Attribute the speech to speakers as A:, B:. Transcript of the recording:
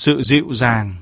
A: sự dịu dàng.